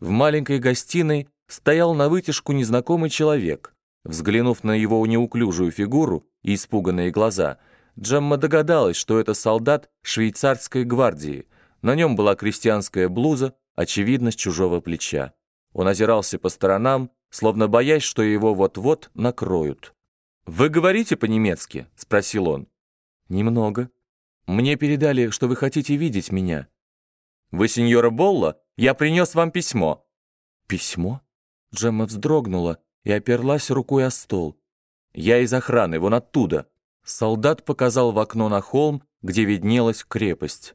В маленькой гостиной стоял на вытяжку незнакомый человек. Взглянув на его неуклюжую фигуру и испуганные глаза, Джемма догадалась, что это солдат швейцарской гвардии. На нем была крестьянская блуза, очевидно, с чужого плеча. Он озирался по сторонам, словно боясь, что его вот-вот накроют. «Вы говорите по-немецки?» — спросил он. «Немного. Мне передали, что вы хотите видеть меня». «Вы сеньора Болла? Я принес вам письмо». «Письмо?» Джемма вздрогнула и оперлась рукой о стол. «Я из охраны, вон оттуда». Солдат показал в окно на холм, где виднелась крепость.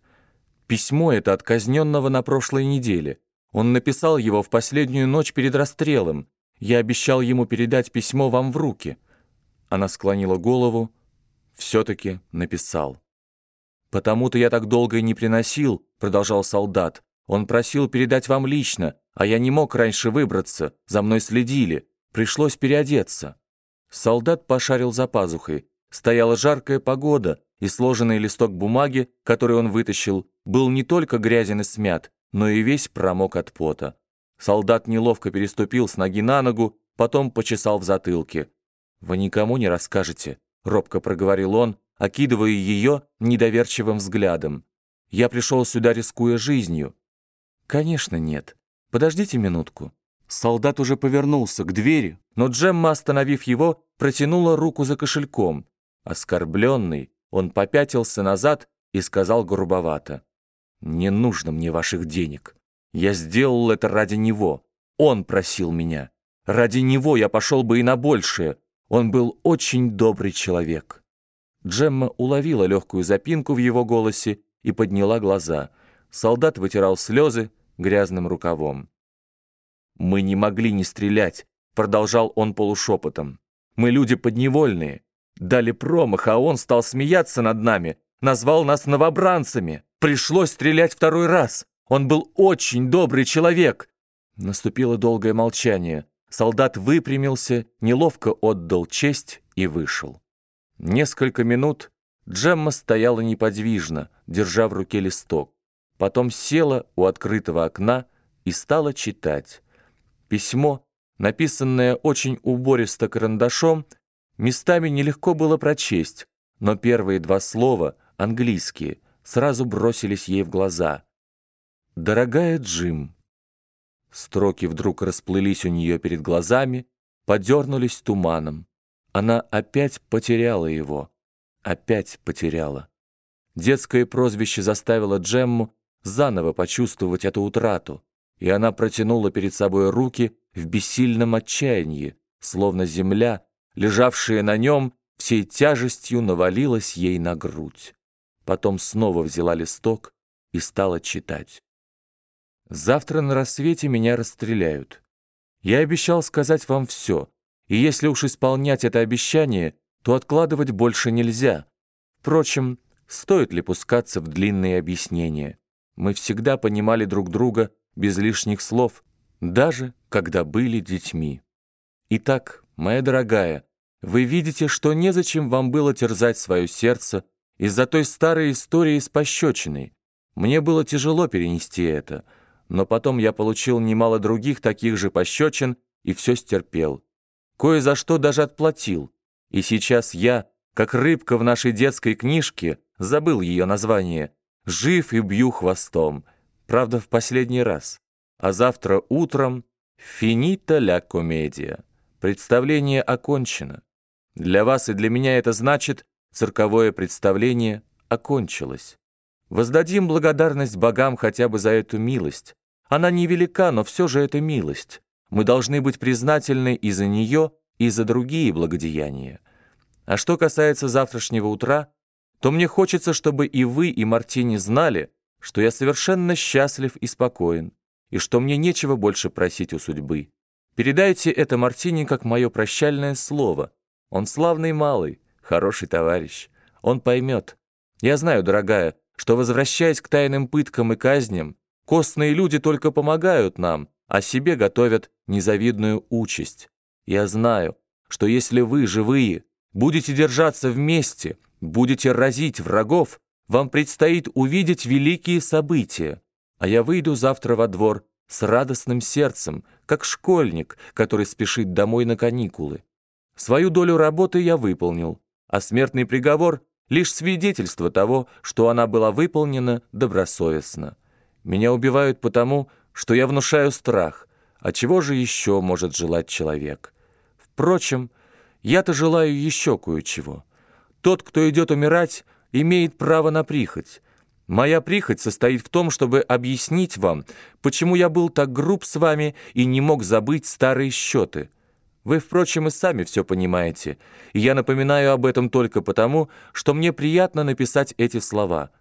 Письмо это от казненного на прошлой неделе. Он написал его в последнюю ночь перед расстрелом. Я обещал ему передать письмо вам в руки. Она склонила голову. Все-таки написал. «Потому-то я так долго и не приносил», — продолжал солдат. «Он просил передать вам лично, а я не мог раньше выбраться, за мной следили, пришлось переодеться». Солдат пошарил за пазухой. Стояла жаркая погода, и сложенный листок бумаги, который он вытащил, был не только грязен и смят, но и весь промок от пота. Солдат неловко переступил с ноги на ногу, потом почесал в затылке. «Вы никому не расскажете», — робко проговорил он, окидывая ее недоверчивым взглядом. «Я пришел сюда, рискуя жизнью». «Конечно нет. Подождите минутку». Солдат уже повернулся к двери, но Джемма, остановив его, протянула руку за кошельком. Оскорбленный, он попятился назад и сказал грубовато. «Не нужно мне ваших денег. Я сделал это ради него. Он просил меня. Ради него я пошел бы и на большее. Он был очень добрый человек». Джемма уловила легкую запинку в его голосе и подняла глаза. Солдат вытирал слезы грязным рукавом. «Мы не могли не стрелять», — продолжал он полушепотом. «Мы люди подневольные. Дали промах, а он стал смеяться над нами, назвал нас новобранцами. Пришлось стрелять второй раз. Он был очень добрый человек». Наступило долгое молчание. Солдат выпрямился, неловко отдал честь и вышел. Несколько минут Джемма стояла неподвижно, держа в руке листок. Потом села у открытого окна и стала читать. Письмо, написанное очень убористо карандашом, местами нелегко было прочесть, но первые два слова, английские, сразу бросились ей в глаза. «Дорогая Джим». Строки вдруг расплылись у нее перед глазами, подернулись туманом. Она опять потеряла его. Опять потеряла. Детское прозвище заставило Джемму заново почувствовать эту утрату, и она протянула перед собой руки в бессильном отчаянии, словно земля, лежавшая на нем, всей тяжестью навалилась ей на грудь. Потом снова взяла листок и стала читать. «Завтра на рассвете меня расстреляют. Я обещал сказать вам все, и если уж исполнять это обещание, то откладывать больше нельзя. Впрочем, стоит ли пускаться в длинные объяснения? Мы всегда понимали друг друга без лишних слов, даже когда были детьми. Итак, моя дорогая, вы видите, что незачем вам было терзать свое сердце из-за той старой истории с пощечиной. Мне было тяжело перенести это, но потом я получил немало других таких же пощечин и все стерпел кое за что даже отплатил. И сейчас я, как рыбка в нашей детской книжке, забыл ее название, жив и бью хвостом, правда, в последний раз. А завтра утром «Финита ля комедия». Представление окончено. Для вас и для меня это значит, цирковое представление окончилось. Воздадим благодарность богам хотя бы за эту милость. Она невелика, но все же это милость. Мы должны быть признательны и за нее, и за другие благодеяния. А что касается завтрашнего утра, то мне хочется, чтобы и вы, и Мартини знали, что я совершенно счастлив и спокоен, и что мне нечего больше просить у судьбы. Передайте это Мартини как мое прощальное слово. Он славный малый, хороший товарищ. Он поймет. Я знаю, дорогая, что, возвращаясь к тайным пыткам и казням, костные люди только помогают нам, а себе готовят незавидную участь. Я знаю, что если вы, живые, будете держаться вместе, будете разить врагов, вам предстоит увидеть великие события, а я выйду завтра во двор с радостным сердцем, как школьник, который спешит домой на каникулы. Свою долю работы я выполнил, а смертный приговор — лишь свидетельство того, что она была выполнена добросовестно. Меня убивают потому, что я внушаю страх, а чего же еще может желать человек? Впрочем, я-то желаю еще кое-чего. Тот, кто идет умирать, имеет право на прихоть. Моя прихоть состоит в том, чтобы объяснить вам, почему я был так груб с вами и не мог забыть старые счеты. Вы, впрочем, и сами все понимаете, и я напоминаю об этом только потому, что мне приятно написать эти слова.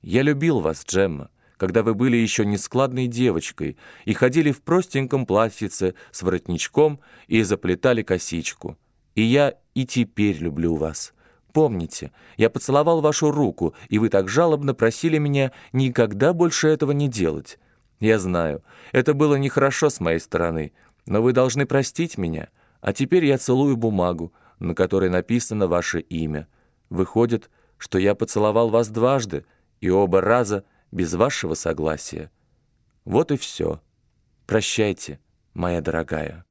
Я любил вас, Джемма, когда вы были еще нескладной девочкой и ходили в простеньком платьице с воротничком и заплетали косичку. И я и теперь люблю вас». Помните, я поцеловал вашу руку, и вы так жалобно просили меня никогда больше этого не делать. Я знаю, это было нехорошо с моей стороны, но вы должны простить меня. А теперь я целую бумагу, на которой написано ваше имя. Выходит, что я поцеловал вас дважды, и оба раза без вашего согласия. Вот и все. Прощайте, моя дорогая».